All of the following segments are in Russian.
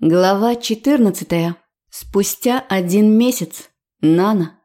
Глава 14. Спустя один месяц. Нана.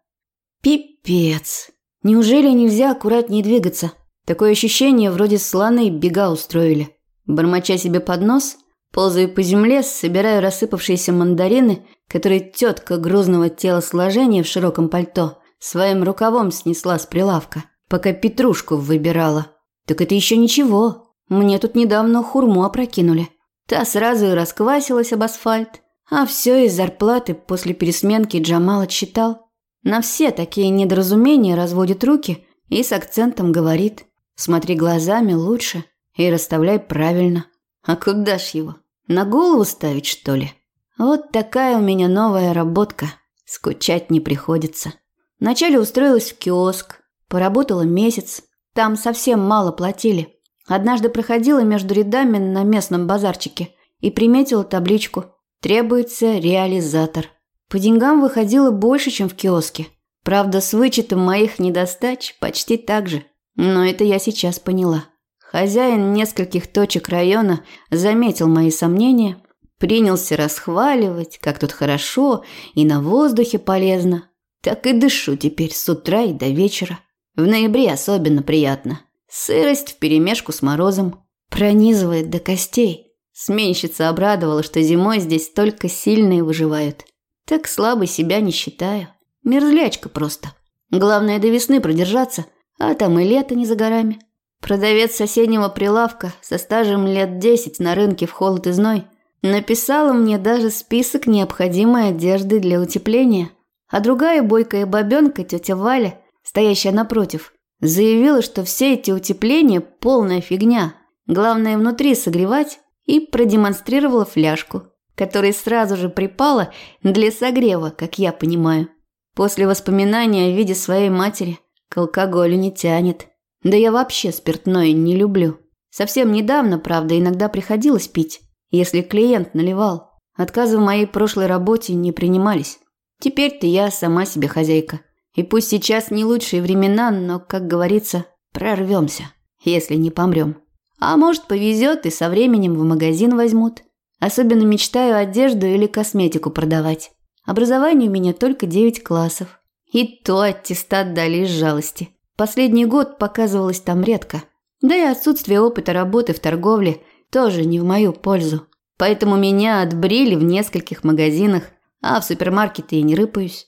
Пипец. Неужели нельзя аккуратнее двигаться? Такое ощущение, вроде слоны бега устроили. Бормоча себе под нос, ползаю по земле, собираю рассыпавшиеся мандарины, которые тетка грузного телосложения в широком пальто своим рукавом снесла с прилавка, пока петрушку выбирала. Так это еще ничего. Мне тут недавно хурму опрокинули. Та сразу и расквасилась об асфальт. А все из зарплаты после пересменки Джамал отсчитал. На все такие недоразумения разводит руки и с акцентом говорит «Смотри глазами лучше и расставляй правильно». А куда ж его? На голову ставить, что ли? Вот такая у меня новая работка. Скучать не приходится. Вначале устроилась в киоск. Поработала месяц. Там совсем мало платили. Однажды проходила между рядами на местном базарчике и приметила табличку «Требуется реализатор». По деньгам выходило больше, чем в киоске. Правда, с вычетом моих недостач почти так же. Но это я сейчас поняла. Хозяин нескольких точек района заметил мои сомнения, принялся расхваливать, как тут хорошо и на воздухе полезно. Так и дышу теперь с утра и до вечера. В ноябре особенно приятно. Сырость вперемешку с морозом пронизывает до костей. Сменщица обрадовала, что зимой здесь только сильные выживают. Так слабо себя не считаю. Мерзлячка просто. Главное до весны продержаться, а там и лето не за горами. Продавец соседнего прилавка со стажем лет десять на рынке в холод и зной написала мне даже список необходимой одежды для утепления. А другая бойкая бабенка, тетя Валя, стоящая напротив, Заявила, что все эти утепления – полная фигня. Главное внутри согревать и продемонстрировала фляжку, которая сразу же припала для согрева, как я понимаю. После воспоминания о виде своей матери к алкоголю не тянет. Да я вообще спиртное не люблю. Совсем недавно, правда, иногда приходилось пить, если клиент наливал. Отказы в моей прошлой работе не принимались. Теперь-то я сама себе хозяйка. И пусть сейчас не лучшие времена, но, как говорится, прорвемся, если не помрем. А может, повезет и со временем в магазин возьмут. Особенно мечтаю одежду или косметику продавать. Образование у меня только 9 классов. И то аттестат дали из жалости. Последний год показывалось там редко. Да и отсутствие опыта работы в торговле тоже не в мою пользу. Поэтому меня отбрили в нескольких магазинах, а в супермаркете и не рыпаюсь.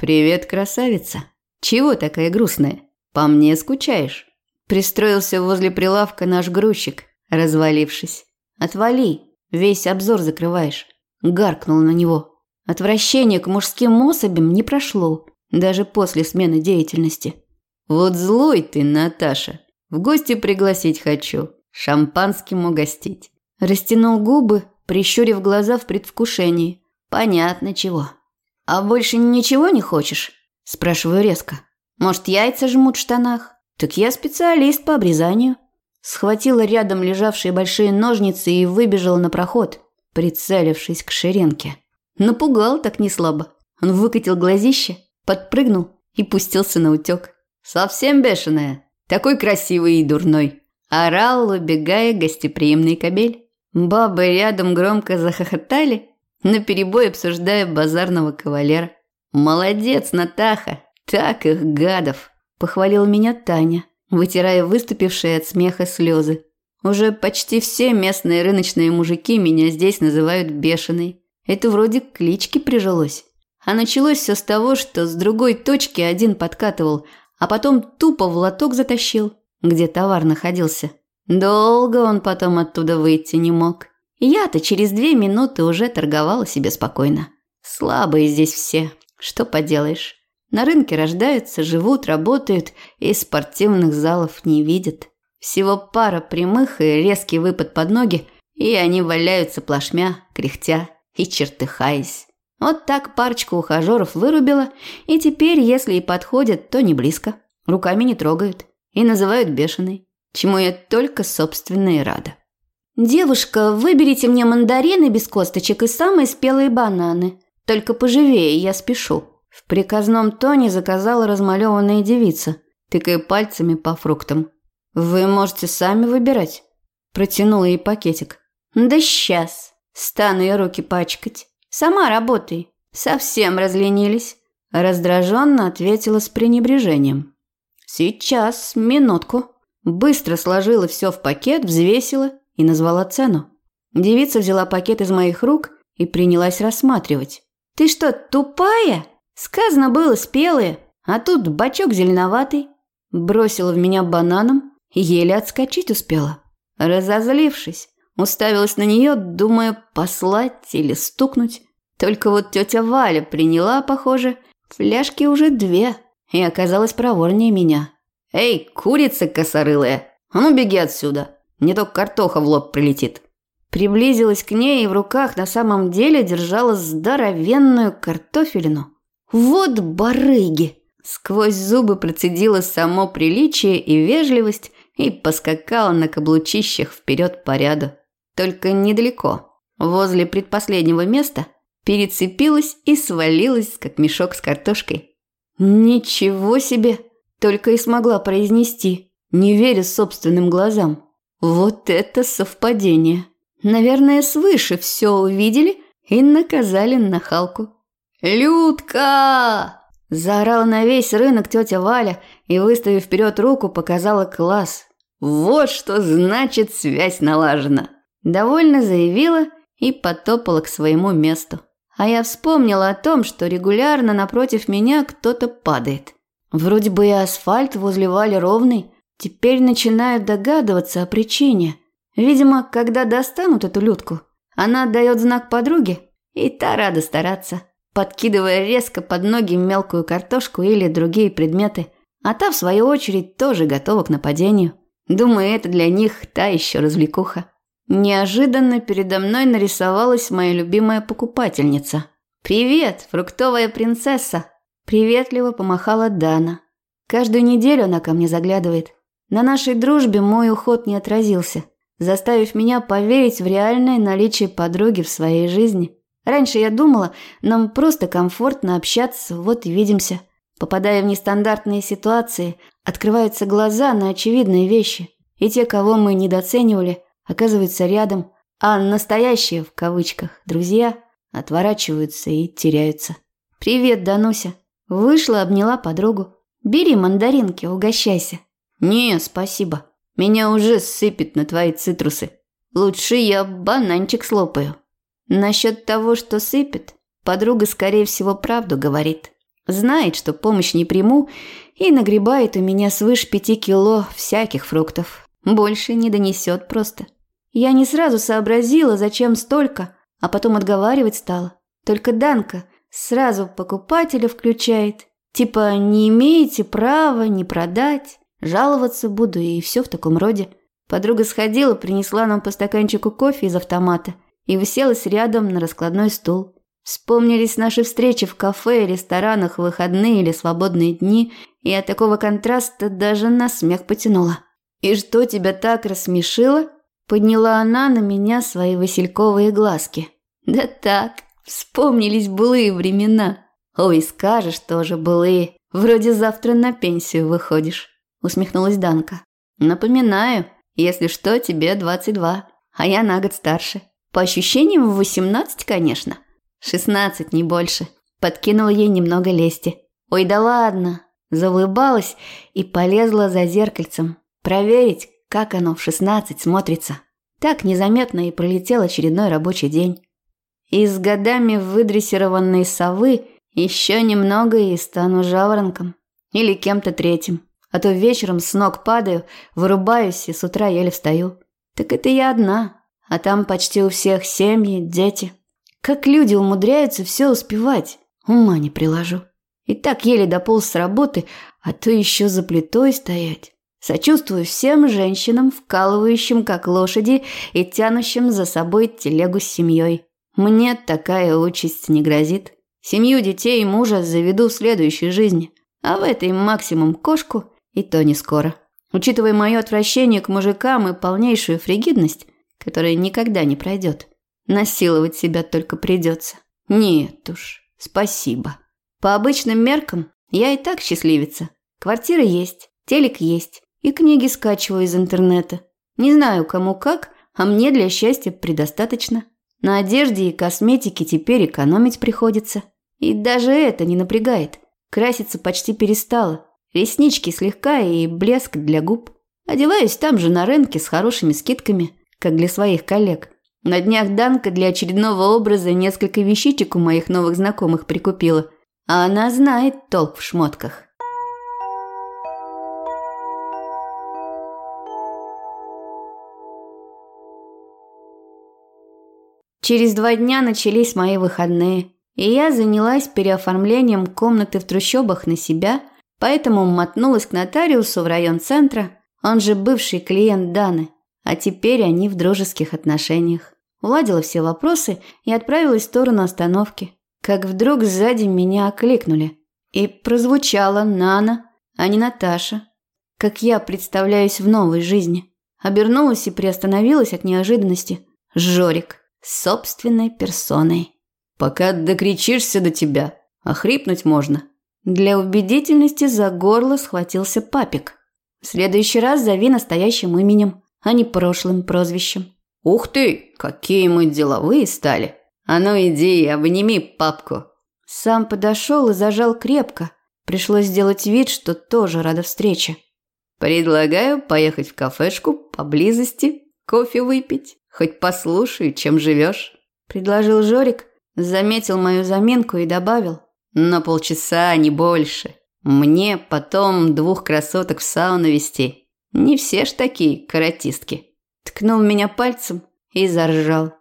«Привет, красавица! Чего такая грустная? По мне скучаешь?» Пристроился возле прилавка наш грузчик, развалившись. «Отвали, весь обзор закрываешь». Гаркнул на него. Отвращение к мужским особям не прошло, даже после смены деятельности. «Вот злой ты, Наташа. В гости пригласить хочу, шампанским угостить». Растянул губы, прищурив глаза в предвкушении. «Понятно чего». «А больше ничего не хочешь?» – спрашиваю резко. «Может, яйца жмут в штанах?» «Так я специалист по обрезанию». Схватила рядом лежавшие большие ножницы и выбежала на проход, прицелившись к ширинке. Напугал так неслабо. Он выкатил глазище, подпрыгнул и пустился на утек. «Совсем бешеная, такой красивый и дурной!» Орал, убегая гостеприимный кобель. Бабы рядом громко захохотали, наперебой обсуждая базарного кавалера. «Молодец, Натаха! Так их гадов!» – похвалила меня Таня, вытирая выступившие от смеха слезы. «Уже почти все местные рыночные мужики меня здесь называют бешеной. Это вроде клички прижилось. А началось все с того, что с другой точки один подкатывал, а потом тупо в лоток затащил, где товар находился. Долго он потом оттуда выйти не мог. Я-то через две минуты уже торговала себе спокойно. Слабые здесь все, что поделаешь. На рынке рождаются, живут, работают и спортивных залов не видят. Всего пара прямых и резкий выпад под ноги, и они валяются плашмя, кряхтя и чертыхаясь. Вот так парочку ухажеров вырубила, и теперь, если и подходят, то не близко. Руками не трогают и называют бешеной, чему я только собственно и рада. «Девушка, выберите мне мандарины без косточек и самые спелые бананы. Только поживее, я спешу». В приказном тоне заказала размалеванная девица, тыкая пальцами по фруктам. «Вы можете сами выбирать». Протянула ей пакетик. «Да сейчас». Стану я руки пачкать. Сама работай. Совсем разленились. Раздраженно ответила с пренебрежением. Сейчас, минутку. Быстро сложила все в пакет, взвесила и назвала цену. Девица взяла пакет из моих рук и принялась рассматривать. «Ты что, тупая? Сказано было спелые, а тут бачок зеленоватый». Бросила в меня бананом и еле отскочить успела. Разозлившись, уставилась на нее, думая послать или стукнуть. Только вот тетя Валя приняла, похоже, фляжки уже две и оказалась проворнее меня. «Эй, курица косорылая, а ну беги отсюда, не то картоха в лоб прилетит». Приблизилась к ней и в руках на самом деле держала здоровенную картофелину. «Вот барыги!» Сквозь зубы процедила само приличие и вежливость и поскакала на каблучищах вперед по ряду. Только недалеко, возле предпоследнего места, перецепилась и свалилась, как мешок с картошкой. «Ничего себе!» Только и смогла произнести, не веря собственным глазам. Вот это совпадение. Наверное, свыше все увидели и наказали нахалку. «Людка!» – заорала на весь рынок тетя Валя и, выставив вперед руку, показала класс. «Вот что значит связь налажена!» Довольно заявила и потопала к своему месту. А я вспомнила о том, что регулярно напротив меня кто-то падает. Вроде бы и асфальт возле Вали ровный. Теперь начинаю догадываться о причине. Видимо, когда достанут эту Людку, она отдает знак подруге, и та рада стараться, подкидывая резко под ноги мелкую картошку или другие предметы, а та, в свою очередь, тоже готова к нападению. Думаю, это для них та еще развлекуха. Неожиданно передо мной нарисовалась моя любимая покупательница. «Привет, фруктовая принцесса!» Приветливо помахала Дана. Каждую неделю она ко мне заглядывает. На нашей дружбе мой уход не отразился, заставив меня поверить в реальное наличие подруги в своей жизни. Раньше я думала, нам просто комфортно общаться, вот и видимся. Попадая в нестандартные ситуации, открываются глаза на очевидные вещи. И те, кого мы недооценивали, оказываются рядом, а настоящие, в кавычках, друзья отворачиваются и теряются. «Привет, Дануся!» Вышла, обняла подругу. «Бери мандаринки, угощайся». «Не, спасибо. Меня уже сыпет на твои цитрусы. Лучше я бананчик слопаю». Насчет того, что сыпет, подруга, скорее всего, правду говорит. Знает, что помощь не приму, и нагребает у меня свыше пяти кило всяких фруктов. Больше не донесет просто. Я не сразу сообразила, зачем столько, а потом отговаривать стала. Только Данка Сразу покупателя включает. Типа не имеете права не продать, жаловаться буду и все в таком роде. Подруга сходила, принесла нам по стаканчику кофе из автомата и уселась рядом на раскладной стул. Вспомнились наши встречи в кафе и ресторанах в выходные или свободные дни, и от такого контраста даже на смех потянула. «И что тебя так рассмешило?» Подняла она на меня свои васильковые глазки. «Да так, Вспомнились былые времена. Ой, скажешь тоже былые. Вроде завтра на пенсию выходишь. Усмехнулась Данка. Напоминаю, если что, тебе 22, а я на год старше. По ощущениям, в 18, конечно. 16, не больше. Подкинула ей немного лести. Ой, да ладно. Заулыбалась и полезла за зеркальцем. Проверить, как оно в 16 смотрится. Так незаметно и пролетел очередной рабочий день. Из годами выдрессированной совы еще немного и стану жаворонком. Или кем-то третьим. А то вечером с ног падаю, вырубаюсь и с утра еле встаю. Так это я одна. А там почти у всех семьи, дети. Как люди умудряются все успевать, ума не приложу. И так еле дополз с работы, а то еще за плитой стоять. Сочувствую всем женщинам, вкалывающим как лошади и тянущим за собой телегу с семьей. Мне такая участь не грозит. Семью детей и мужа заведу в следующей жизни, а в этой максимум кошку, и то не скоро. Учитывая мое отвращение к мужикам и полнейшую фригидность, которая никогда не пройдет, насиловать себя только придется. Нет уж, спасибо. По обычным меркам я и так счастливица. Квартира есть, телек есть, и книги скачиваю из интернета. Не знаю, кому как, а мне для счастья предостаточно. На одежде и косметике теперь экономить приходится. И даже это не напрягает. Краситься почти перестала. Реснички слегка и блеск для губ. Одеваюсь там же на рынке с хорошими скидками, как для своих коллег. На днях Данка для очередного образа несколько вещичек у моих новых знакомых прикупила. А она знает толк в шмотках. Через два дня начались мои выходные, и я занялась переоформлением комнаты в трущобах на себя, поэтому мотнулась к нотариусу в район центра, он же бывший клиент Даны, а теперь они в дружеских отношениях. Уладила все вопросы и отправилась в сторону остановки, как вдруг сзади меня окликнули. И прозвучала Нана, а не Наташа, как я представляюсь в новой жизни. Обернулась и приостановилась от неожиданности. Жорик собственной персоной. Пока докричишься до тебя, охрипнуть можно. Для убедительности за горло схватился папик. В следующий раз зови настоящим именем, а не прошлым прозвищем. Ух ты, какие мы деловые стали. А ну иди, обними папку. Сам подошел и зажал крепко. Пришлось сделать вид, что тоже рада встрече. Предлагаю поехать в кафешку поблизости, кофе выпить. Хоть послушай, чем живешь», – предложил Жорик, заметил мою заминку и добавил. «На полчаса, не больше. Мне потом двух красоток в сауну вести. Не все ж такие каратистки». Ткнул меня пальцем и заржал.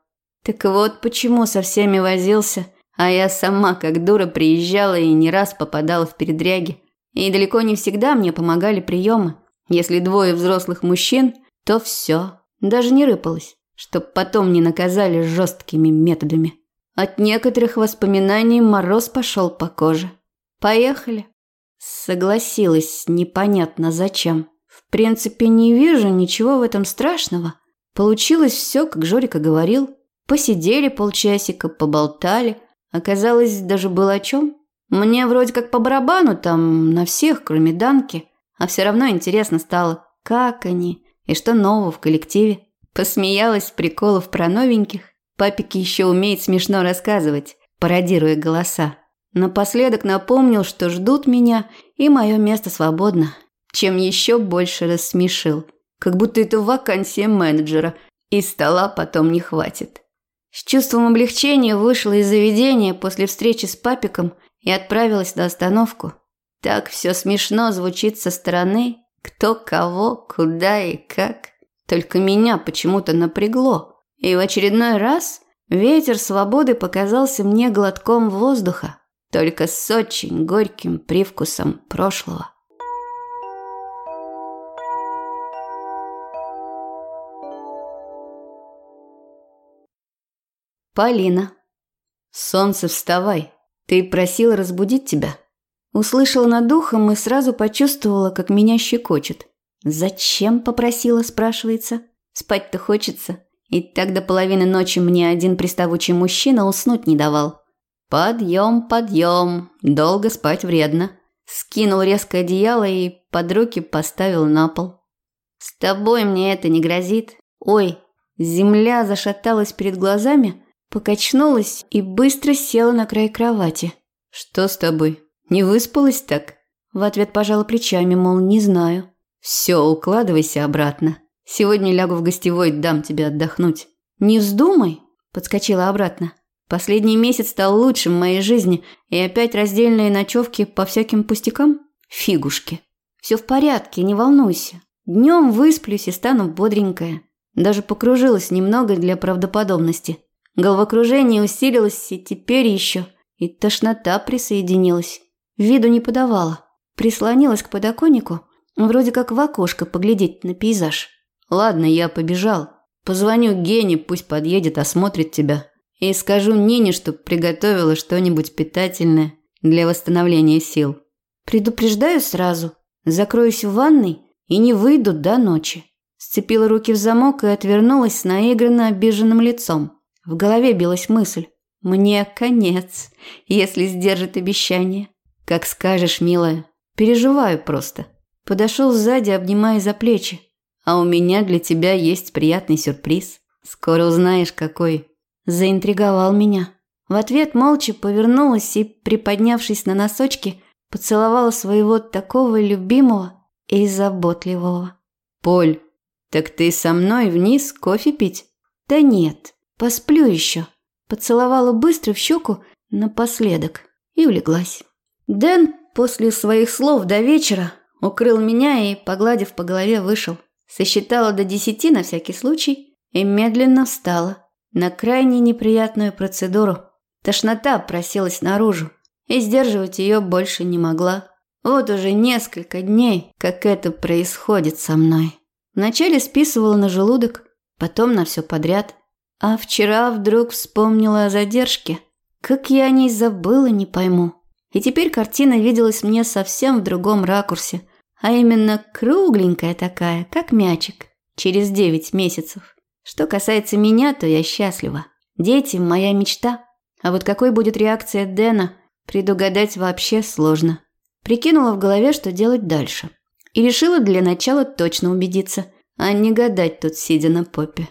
Так вот почему со всеми возился, а я сама как дура приезжала и не раз попадала в передряги. И далеко не всегда мне помогали приемы. Если двое взрослых мужчин, то все, даже не рыпалась чтоб потом не наказали жесткими методами. От некоторых воспоминаний мороз пошел по коже. Поехали. Согласилась непонятно зачем. В принципе, не вижу ничего в этом страшного. Получилось все, как Жорика говорил. Посидели полчасика, поболтали. Оказалось, даже было о чем. Мне вроде как по барабану там на всех, кроме Данки. А все равно интересно стало, как они и что нового в коллективе. Посмеялась приколов про новеньких. Папик еще умеет смешно рассказывать, пародируя голоса. Напоследок напомнил, что ждут меня, и мое место свободно. Чем еще больше рассмешил. Как будто это вакансия менеджера, и стола потом не хватит. С чувством облегчения вышла из заведения после встречи с папиком и отправилась на остановку. Так все смешно звучит со стороны, кто кого, куда и как. Только меня почему-то напрягло, и в очередной раз ветер свободы показался мне глотком воздуха, только с очень горьким привкусом прошлого. Полина. Солнце, вставай. Ты просила разбудить тебя. Услышала над духом и сразу почувствовала, как меня щекочет. «Зачем?» – попросила, спрашивается. «Спать-то хочется». И так до половины ночи мне один приставучий мужчина уснуть не давал. «Подъем, подъем, долго спать вредно». Скинул резко одеяло и под руки поставил на пол. «С тобой мне это не грозит. Ой!» Земля зашаталась перед глазами, покачнулась и быстро села на край кровати. «Что с тобой? Не выспалась так?» В ответ пожала плечами, мол, не знаю. Все, укладывайся обратно. Сегодня лягу в гостевой, дам тебе отдохнуть. Не вздумай, подскочила обратно. Последний месяц стал лучшим в моей жизни, и опять раздельные ночевки по всяким пустякам? Фигушки. Все в порядке, не волнуйся. Днем высплюсь и стану бодренькая. Даже покружилась немного для правдоподобности. Головокружение усилилось, и теперь еще. И тошнота присоединилась. Виду не подавала. Прислонилась к подоконнику Вроде как в окошко поглядеть на пейзаж. Ладно, я побежал. Позвоню Гене, пусть подъедет, осмотрит тебя. И скажу Нине, чтоб приготовила что-нибудь питательное для восстановления сил. Предупреждаю сразу. Закроюсь в ванной и не выйду до ночи. Сцепила руки в замок и отвернулась с наигранно обиженным лицом. В голове билась мысль. Мне конец, если сдержит обещание. Как скажешь, милая. Переживаю просто. Подошел сзади, обнимая за плечи. А у меня для тебя есть приятный сюрприз. Скоро узнаешь, какой. заинтриговал меня. В ответ молча повернулась и, приподнявшись на носочки, поцеловала своего такого любимого и заботливого. «Поль, так ты со мной вниз кофе пить?» «Да нет, посплю еще». Поцеловала быстро в щеку напоследок и улеглась. Дэн после своих слов до вечера укрыл меня и, погладив по голове, вышел. Сосчитала до десяти на всякий случай и медленно встала на крайне неприятную процедуру. Тошнота просилась наружу, и сдерживать ее больше не могла. Вот уже несколько дней, как это происходит со мной. Вначале списывала на желудок, потом на все подряд. А вчера вдруг вспомнила о задержке. Как я о ней забыла, не пойму. И теперь картина виделась мне совсем в другом ракурсе, а именно кругленькая такая, как мячик, через девять месяцев. Что касается меня, то я счастлива. Дети – моя мечта. А вот какой будет реакция Дэна, предугадать вообще сложно. Прикинула в голове, что делать дальше. И решила для начала точно убедиться, а не гадать тут, сидя на попе.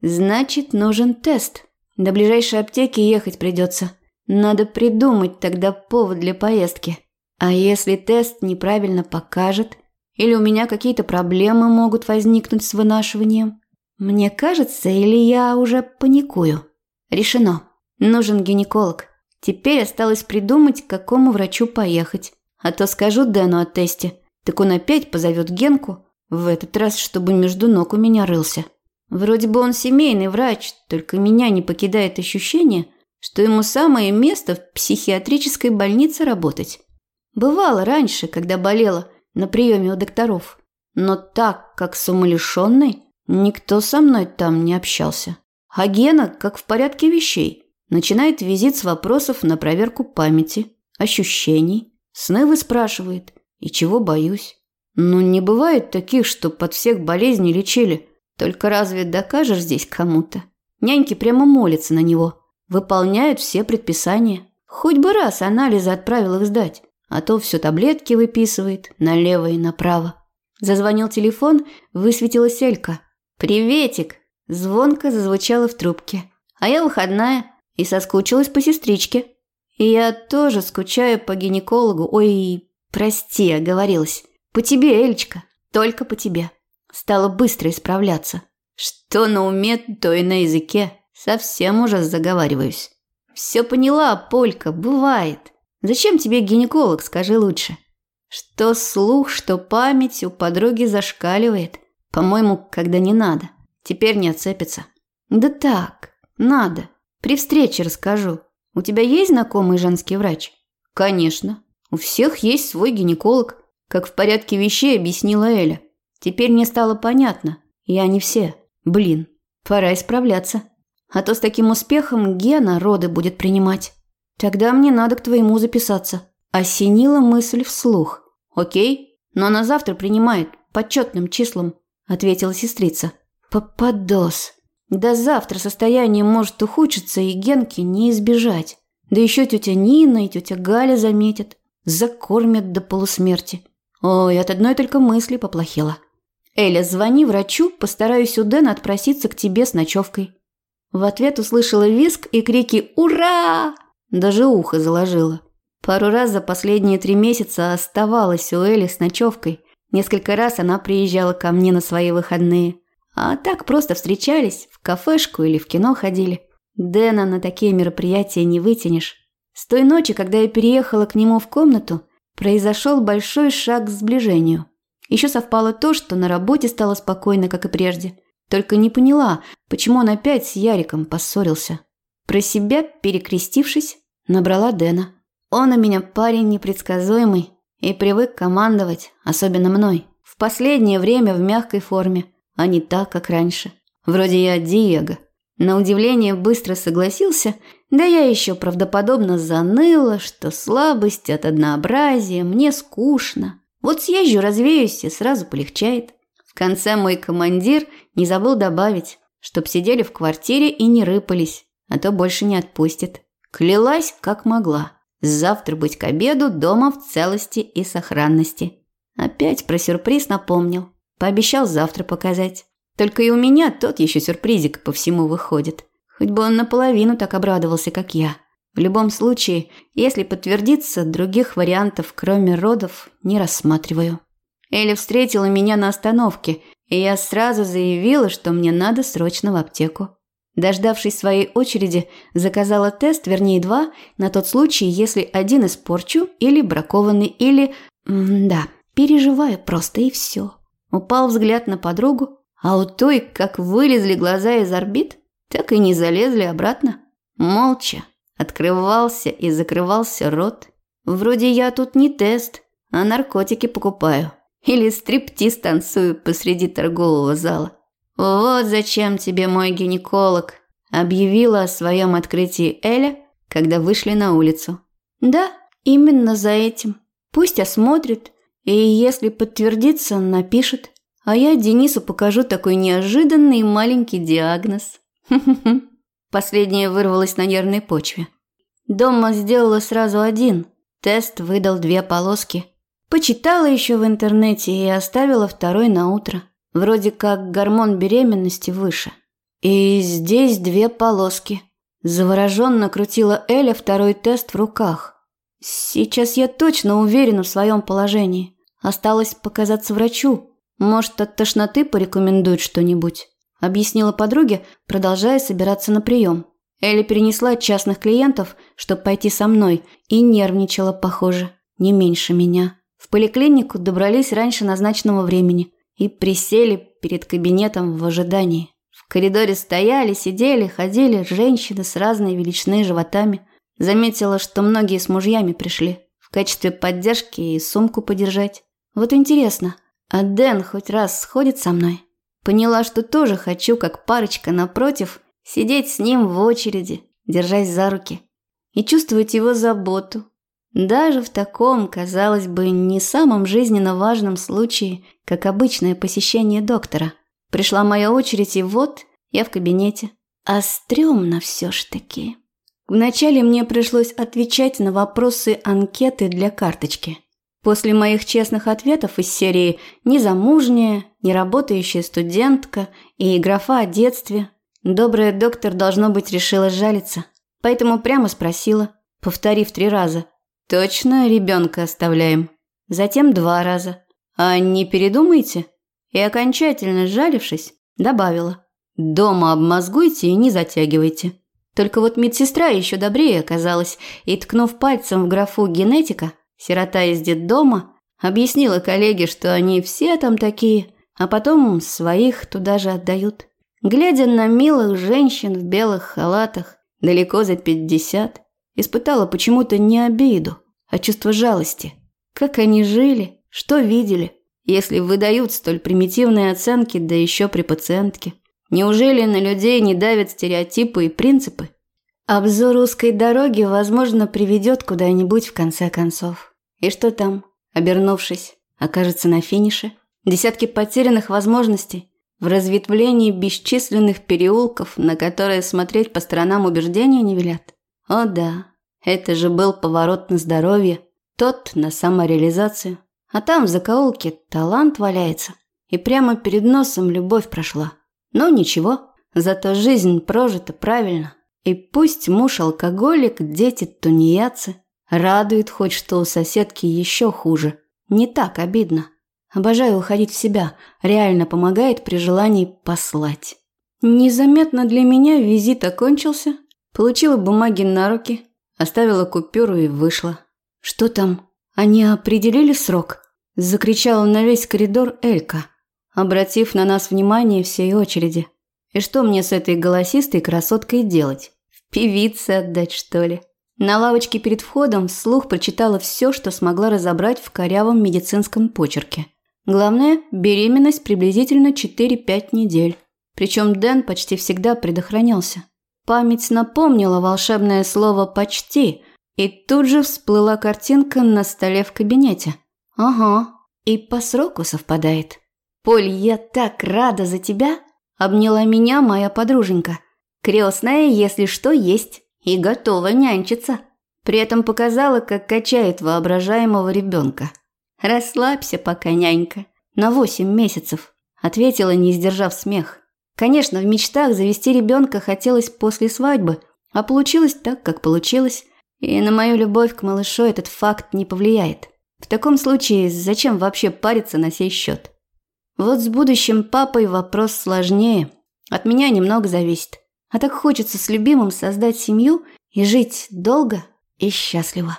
Значит, нужен тест. До ближайшей аптеки ехать придется. Надо придумать тогда повод для поездки. А если тест неправильно покажет? Или у меня какие-то проблемы могут возникнуть с вынашиванием? Мне кажется, или я уже паникую? Решено. Нужен гинеколог. Теперь осталось придумать, к какому врачу поехать. А то скажу Дэну о тесте. Так он опять позовет Генку. В этот раз, чтобы между ног у меня рылся. Вроде бы он семейный врач, только меня не покидает ощущение, что ему самое место в психиатрической больнице работать. Бывало раньше, когда болела на приеме у докторов. Но так, как с умалишенной, никто со мной там не общался. А Гена, как в порядке вещей, начинает визит с вопросов на проверку памяти, ощущений, сны выспрашивает, и чего боюсь. Ну, не бывает таких, что под всех болезней лечили. Только разве докажешь здесь кому-то? Няньки прямо молятся на него – выполняют все предписания. Хоть бы раз анализы отправил их сдать, а то все таблетки выписывает налево и направо. Зазвонил телефон, высветилась Элька. «Приветик!» – звонко зазвучало в трубке. «А я выходная и соскучилась по сестричке». И я тоже скучаю по гинекологу. Ой, прости, оговорилась. По тебе, Эльчка, только по тебе. Стала быстро исправляться. Что на уме, то и на языке. Совсем уже заговариваюсь. Все поняла, Полька, бывает. Зачем тебе гинеколог, скажи лучше. Что слух, что память у подруги зашкаливает. По-моему, когда не надо. Теперь не отцепится. Да так, надо. При встрече расскажу. У тебя есть знакомый женский врач? Конечно. У всех есть свой гинеколог. Как в порядке вещей объяснила Эля. Теперь мне стало понятно. Я не все. Блин, пора исправляться. А то с таким успехом Гена роды будет принимать. Тогда мне надо к твоему записаться. Осенила мысль вслух. Окей, но она завтра принимает, по четным числам, ответила сестрица. Попадос. До завтра состояние может ухудшиться, и Генки не избежать. Да еще тетя Нина и тетя Галя заметят. Закормят до полусмерти. Ой, от одной только мысли поплохело. Эля, звони врачу, постараюсь у Дэна отпроситься к тебе с ночевкой. В ответ услышала визг и крики «Ура!». Даже ухо заложило. Пару раз за последние три месяца оставалась у Эли с ночевкой. Несколько раз она приезжала ко мне на свои выходные. А так просто встречались, в кафешку или в кино ходили. Дэна на такие мероприятия не вытянешь. С той ночи, когда я переехала к нему в комнату, произошел большой шаг к сближению. Еще совпало то, что на работе стало спокойно, как и прежде. Только не поняла, почему он опять с Яриком поссорился. Про себя, перекрестившись, набрала Дэна. Он у меня парень непредсказуемый и привык командовать, особенно мной. В последнее время в мягкой форме, а не так, как раньше. Вроде я Диего. На удивление быстро согласился, да я еще правдоподобно заныла, что слабость от однообразия, мне скучно. Вот съезжу, развеюсь и сразу полегчает. В конце мой командир не забыл добавить, чтоб сидели в квартире и не рыпались, а то больше не отпустит. Клялась, как могла. Завтра быть к обеду дома в целости и сохранности. Опять про сюрприз напомнил. Пообещал завтра показать. Только и у меня тот еще сюрпризик по всему выходит. Хоть бы он наполовину так обрадовался, как я. В любом случае, если подтвердится, других вариантов, кроме родов, не рассматриваю. Эля встретила меня на остановке, и я сразу заявила, что мне надо срочно в аптеку. Дождавшись своей очереди, заказала тест, вернее два, на тот случай, если один испорчу, или бракованный, или... М да, переживаю просто и все. Упал взгляд на подругу, а у той, как вылезли глаза из орбит, так и не залезли обратно. Молча открывался и закрывался рот. Вроде я тут не тест, а наркотики покупаю. Или стриптиз танцую посреди торгового зала. «Вот зачем тебе мой гинеколог», – объявила о своем открытии Эля, когда вышли на улицу. «Да, именно за этим. Пусть осмотрит, и если подтвердится, напишет. А я Денису покажу такой неожиданный маленький диагноз». Последнее вырвалось на нервной почве. Дома сделала сразу один. Тест выдал две полоски. Почитала еще в интернете и оставила второй на утро. Вроде как гормон беременности выше. И здесь две полоски. Завороженно крутила Эля второй тест в руках. Сейчас я точно уверена в своем положении. Осталось показаться врачу. Может, от тошноты порекомендует что-нибудь. Объяснила подруге, продолжая собираться на прием. Эля перенесла частных клиентов, чтобы пойти со мной, и нервничала, похоже, не меньше меня. В поликлинику добрались раньше назначенного времени и присели перед кабинетом в ожидании. В коридоре стояли, сидели, ходили женщины с разной величиной животами. Заметила, что многие с мужьями пришли в качестве поддержки и сумку подержать. Вот интересно, а Дэн хоть раз сходит со мной? Поняла, что тоже хочу, как парочка напротив, сидеть с ним в очереди, держась за руки и чувствовать его заботу, даже в таком, казалось бы, не самом жизненно важном случае, как обычное посещение доктора. Пришла моя очередь, и вот я в кабинете. А стрёмно все ж таки. Вначале мне пришлось отвечать на вопросы анкеты для карточки. После моих честных ответов из серии «Незамужняя», «Неработающая студентка» и «Графа о детстве» добрая доктор, должно быть, решила жалиться. Поэтому прямо спросила, повторив три раза – Точно ребенка оставляем. Затем два раза. А не передумайте? И окончательно сжалившись, добавила. Дома обмозгуйте и не затягивайте. Только вот медсестра еще добрее оказалась и, ткнув пальцем в графу «генетика», сирота из детдома, объяснила коллеге, что они все там такие, а потом своих туда же отдают. Глядя на милых женщин в белых халатах, далеко за пятьдесят, Испытала почему-то не обиду, а чувство жалости. Как они жили, что видели, если выдают столь примитивные оценки, да еще при пациентке. Неужели на людей не давят стереотипы и принципы? Обзор узкой дороги, возможно, приведет куда-нибудь в конце концов. И что там, обернувшись, окажется на финише? Десятки потерянных возможностей, в разветвлении бесчисленных переулков, на которые смотреть по сторонам убеждения не велят. О да, это же был поворот на здоровье, тот на самореализацию. А там в закоулке талант валяется. И прямо перед носом любовь прошла. Но ничего, зато жизнь прожита правильно. И пусть муж алкоголик, дети тунеядцы. Радует хоть, что у соседки еще хуже. Не так обидно. Обожаю уходить в себя. Реально помогает при желании послать. Незаметно для меня визит окончился, Получила бумаги на руки, оставила купюру и вышла. «Что там? Они определили срок?» – закричала на весь коридор Элька, обратив на нас внимание всей очереди. «И что мне с этой голосистой красоткой делать? В певице отдать, что ли?» На лавочке перед входом вслух прочитала все, что смогла разобрать в корявом медицинском почерке. Главное, беременность приблизительно 4-5 недель. Причем Дэн почти всегда предохранялся. Память напомнила волшебное слово «почти», и тут же всплыла картинка на столе в кабинете. Ага, и по сроку совпадает. «Поль, я так рада за тебя!» – обняла меня моя подруженька. Крестная, если что, есть, и готова нянчиться. При этом показала, как качает воображаемого ребенка. «Расслабься пока, нянька. На восемь месяцев», – ответила, не сдержав смех. Конечно, в мечтах завести ребенка хотелось после свадьбы, а получилось так, как получилось. И на мою любовь к малышу этот факт не повлияет. В таком случае зачем вообще париться на сей счет? Вот с будущим папой вопрос сложнее. От меня немного зависит. А так хочется с любимым создать семью и жить долго и счастливо.